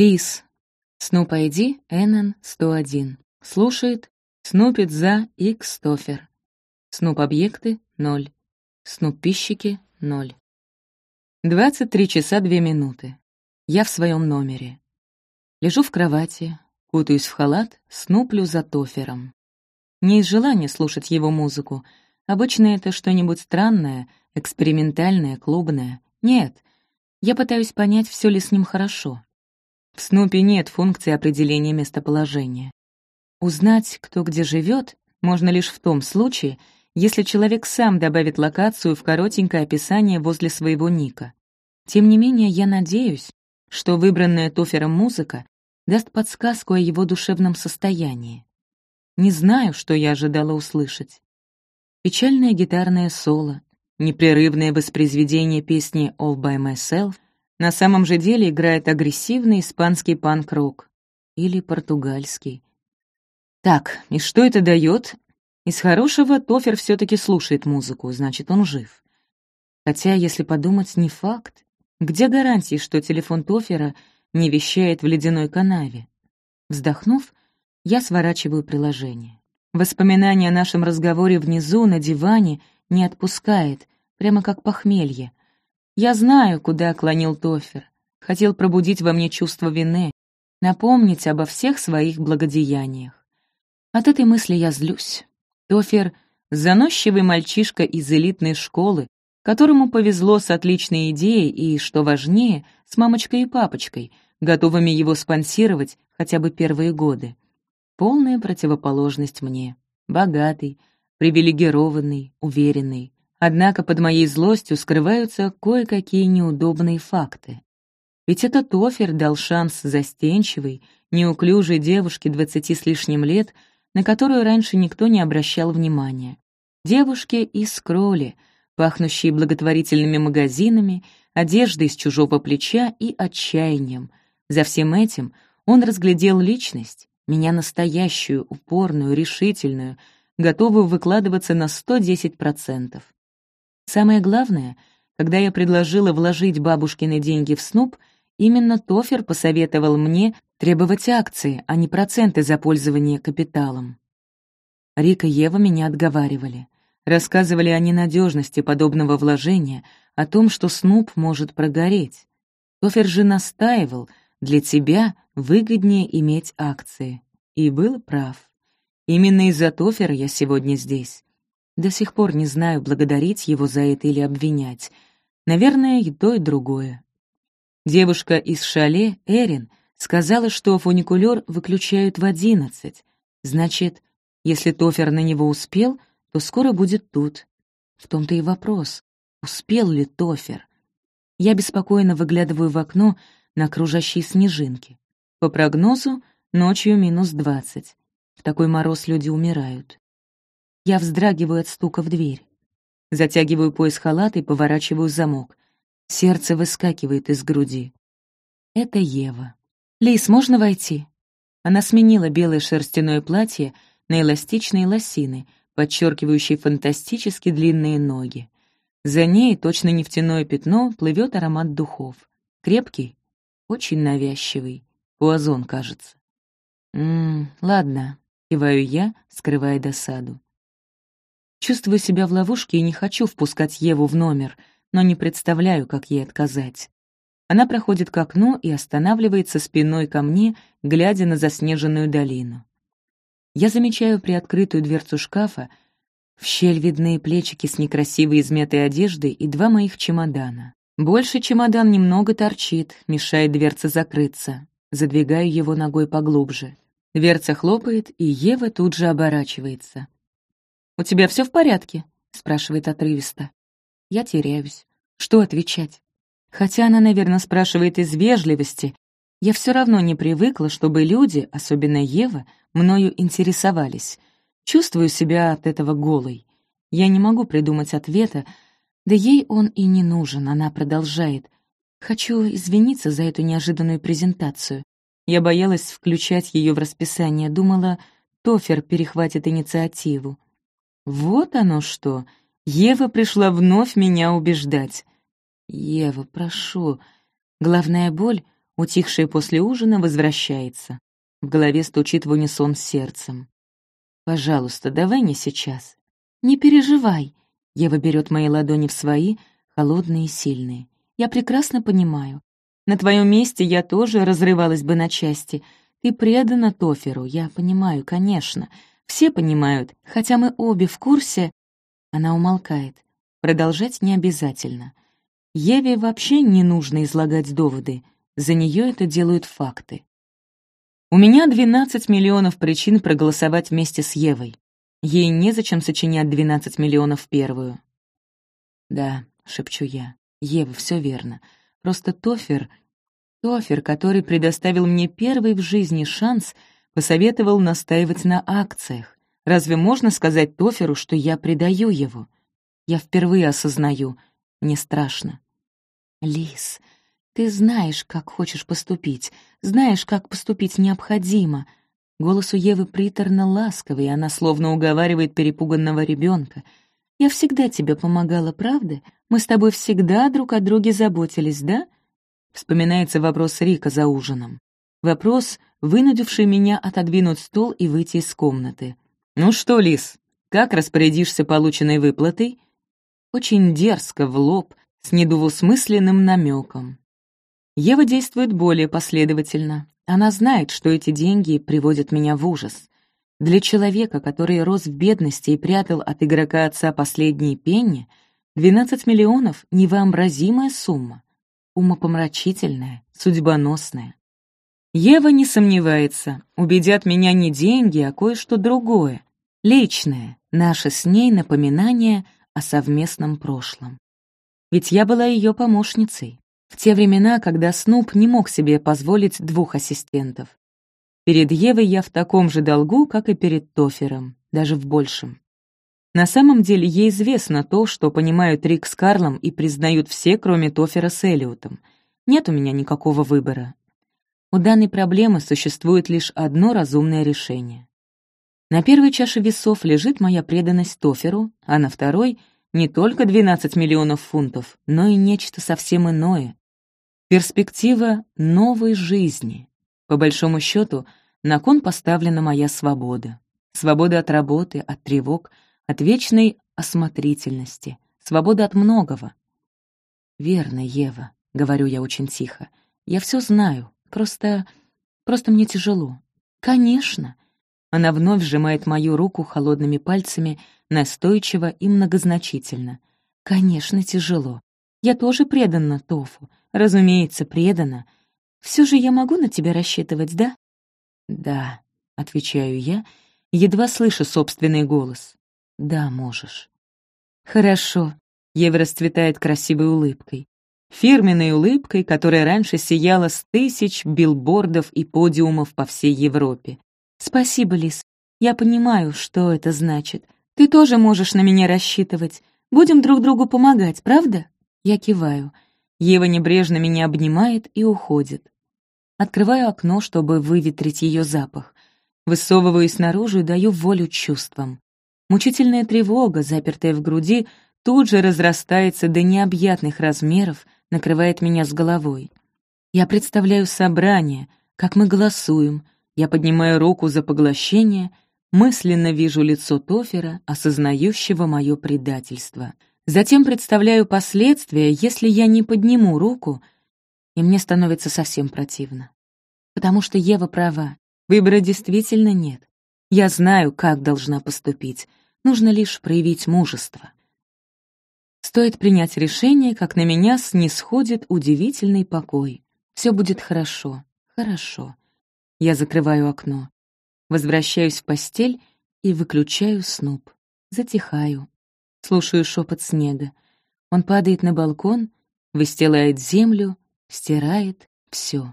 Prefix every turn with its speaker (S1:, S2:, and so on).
S1: Лис. Снуп ID NN101. Слушает. Снупит за X Тофер. Снуп объекты — 0. Снуп пищики — 0. 23 часа 2 минуты. Я в своем номере. Лежу в кровати, кутаюсь в халат, снуплю за Тофером. Не из желания слушать его музыку. Обычно это что-нибудь странное, экспериментальное, клубное. Нет, я пытаюсь понять, все ли с ним хорошо. В Снупе нет функции определения местоположения. Узнать, кто где живет, можно лишь в том случае, если человек сам добавит локацию в коротенькое описание возле своего ника. Тем не менее, я надеюсь, что выбранная Тофером музыка даст подсказку о его душевном состоянии. Не знаю, что я ожидала услышать. Печальное гитарное соло, непрерывное воспроизведение песни «All by Myself» на самом же деле играет агрессивный испанский панк-рок или португальский. Так, и что это дает? Из хорошего Тофер все таки слушает музыку, значит, он жив. Хотя, если подумать, не факт. Где гарантии, что телефон Тофера не вещает в ледяной канаве? Вздохнув, я сворачиваю приложение. Воспоминание о нашем разговоре внизу, на диване, не отпускает, прямо как похмелье. Я знаю, куда клонил Тофер. Хотел пробудить во мне чувство вины, напомнить обо всех своих благодеяниях. От этой мысли я злюсь. Тофер — заносчивый мальчишка из элитной школы, которому повезло с отличной идеей и, что важнее, с мамочкой и папочкой, готовыми его спонсировать хотя бы первые годы. Полная противоположность мне. Богатый, привилегированный, уверенный. Однако под моей злостью скрываются кое-какие неудобные факты. Ведь этот Тофер дал шанс застенчивой, неуклюжей девушке двадцати с лишним лет — на которую раньше никто не обращал внимания. Девушки из кроли, пахнущие благотворительными магазинами, одеждой с чужого плеча и отчаянием. За всем этим он разглядел личность, меня настоящую, упорную, решительную, готовую выкладываться на 110%. Самое главное, когда я предложила вложить бабушкины деньги в снуп, именно Тофер посоветовал мне Требовать акции, а не проценты за пользование капиталом. Рика и Ева меня отговаривали. Рассказывали о ненадежности подобного вложения, о том, что Снуп может прогореть. Тофер же настаивал, для тебя выгоднее иметь акции. И был прав. Именно из-за Тофера я сегодня здесь. До сих пор не знаю, благодарить его за это или обвинять. Наверное, и то, и другое. Девушка из шале, Эрин, Сказала, что фуникулер выключают в одиннадцать. Значит, если Тофер на него успел, то скоро будет тут. В том-то и вопрос, успел ли Тофер? Я беспокойно выглядываю в окно на окружающие снежинки. По прогнозу, ночью минус двадцать. В такой мороз люди умирают. Я вздрагиваю от стука в дверь. Затягиваю пояс халата и поворачиваю замок. Сердце выскакивает из груди. Это Ева. «Лис, можно войти?» Она сменила белое шерстяное платье на эластичные лосины, подчеркивающие фантастически длинные ноги. За ней, точно нефтяное пятно, плывет аромат духов. Крепкий, очень навязчивый. Пуазон, кажется. «Ммм, ладно», — киваю я, скрывая досаду. Чувствую себя в ловушке и не хочу впускать Еву в номер, но не представляю, как ей отказать. Она проходит к окну и останавливается спиной ко мне, глядя на заснеженную долину. Я замечаю приоткрытую дверцу шкафа, в щель видны плечики с некрасивой измятой одеждой и два моих чемодана. Больше чемодан немного торчит, мешает дверце закрыться. Задвигаю его ногой поглубже. Дверца хлопает, и Ева тут же оборачивается. «У тебя все в порядке?» — спрашивает отрывисто. Я теряюсь. Что отвечать? Хотя она, наверное, спрашивает из вежливости, я все равно не привыкла, чтобы люди, особенно Ева, мною интересовались. Чувствую себя от этого голой. Я не могу придумать ответа, да ей он и не нужен, она продолжает. Хочу извиниться за эту неожиданную презентацию. Я боялась включать ее в расписание, думала, Тофер перехватит инициативу. Вот оно что! Ева пришла вновь меня убеждать. «Ева, прошу». Главная боль — утихшее после ужина, возвращается. В голове стучит в унисон сердцем. «Пожалуйста, давай не сейчас». «Не переживай». Ева берет мои ладони в свои, холодные и сильные. «Я прекрасно понимаю. На твоем месте я тоже разрывалась бы на части. Ты предана Тоферу, я понимаю, конечно. Все понимают, хотя мы обе в курсе...» Она умолкает. Продолжать не обязательно. Еве вообще не нужно излагать доводы. За нее это делают факты. У меня 12 миллионов причин проголосовать вместе с Евой. Ей незачем сочинять 12 миллионов первую. «Да», — шепчу я, — «Ева, все верно. Просто Тофер, Тофер, который предоставил мне первый в жизни шанс, посоветовал настаивать на акциях. Разве можно сказать Тоферу, что я предаю его? Я впервые осознаю, мне страшно. Лис, ты знаешь, как хочешь поступить, знаешь, как поступить необходимо. Голос у Евы приторно ласковый, она словно уговаривает перепуганного ребенка. Я всегда тебе помогала, правда? Мы с тобой всегда друг о друге заботились, да? Вспоминается вопрос Рика за ужином. Вопрос, вынудивший меня отодвинуть стол и выйти из комнаты. «Ну что, Лис, как распорядишься полученной выплатой?» Очень дерзко, в лоб, с недвусмысленным намеком. Ева действует более последовательно. Она знает, что эти деньги приводят меня в ужас. Для человека, который рос в бедности и прятал от игрока отца последние пенни, 12 миллионов — невообразимая сумма умопомрачительное, судьбоносное. Ева не сомневается, убедят меня не деньги, а кое-что другое, личное, наше с ней напоминание о совместном прошлом. Ведь я была ее помощницей, в те времена, когда Снуп не мог себе позволить двух ассистентов. Перед Евой я в таком же долгу, как и перед Тофером, даже в большем. На самом деле ей известно то, что понимают Рик с Карлом и признают все, кроме Тофера с Элиотом. Нет у меня никакого выбора. У данной проблемы существует лишь одно разумное решение. На первой чаше весов лежит моя преданность Тоферу, а на второй — не только 12 миллионов фунтов, но и нечто совсем иное. Перспектива новой жизни. По большому счету, на кон поставлена моя свобода. Свобода от работы, от тревог — от вечной осмотрительности, свобода от многого. «Верно, Ева», — говорю я очень тихо. «Я все знаю, просто... просто мне тяжело». «Конечно». Она вновь сжимает мою руку холодными пальцами, настойчиво и многозначительно. «Конечно, тяжело. Я тоже предана Тофу. Разумеется, предана. Все же я могу на тебя рассчитывать, да?» «Да», — отвечаю я, едва слышу собственный голос. «Да, можешь». «Хорошо», — Ева расцветает красивой улыбкой. Фирменной улыбкой, которая раньше сияла с тысяч билбордов и подиумов по всей Европе. «Спасибо, Лис. Я понимаю, что это значит. Ты тоже можешь на меня рассчитывать. Будем друг другу помогать, правда?» Я киваю. Ева небрежно меня обнимает и уходит. Открываю окно, чтобы выветрить ее запах. Высовываюсь наружу и даю волю чувствам. Мучительная тревога, запертая в груди, тут же разрастается до необъятных размеров, накрывает меня с головой. Я представляю собрание, как мы голосуем, я поднимаю руку за поглощение, мысленно вижу лицо Тофера, осознающего мое предательство. Затем представляю последствия, если я не подниму руку, и мне становится совсем противно. Потому что Ева права, выбора действительно нет. Я знаю, как должна поступить, Нужно лишь проявить мужество. Стоит принять решение, как на меня снисходит удивительный покой. Все будет хорошо, хорошо. Я закрываю окно, возвращаюсь в постель и выключаю снуп. Затихаю, слушаю шепот снега. Он падает на балкон, выстилает землю, стирает все.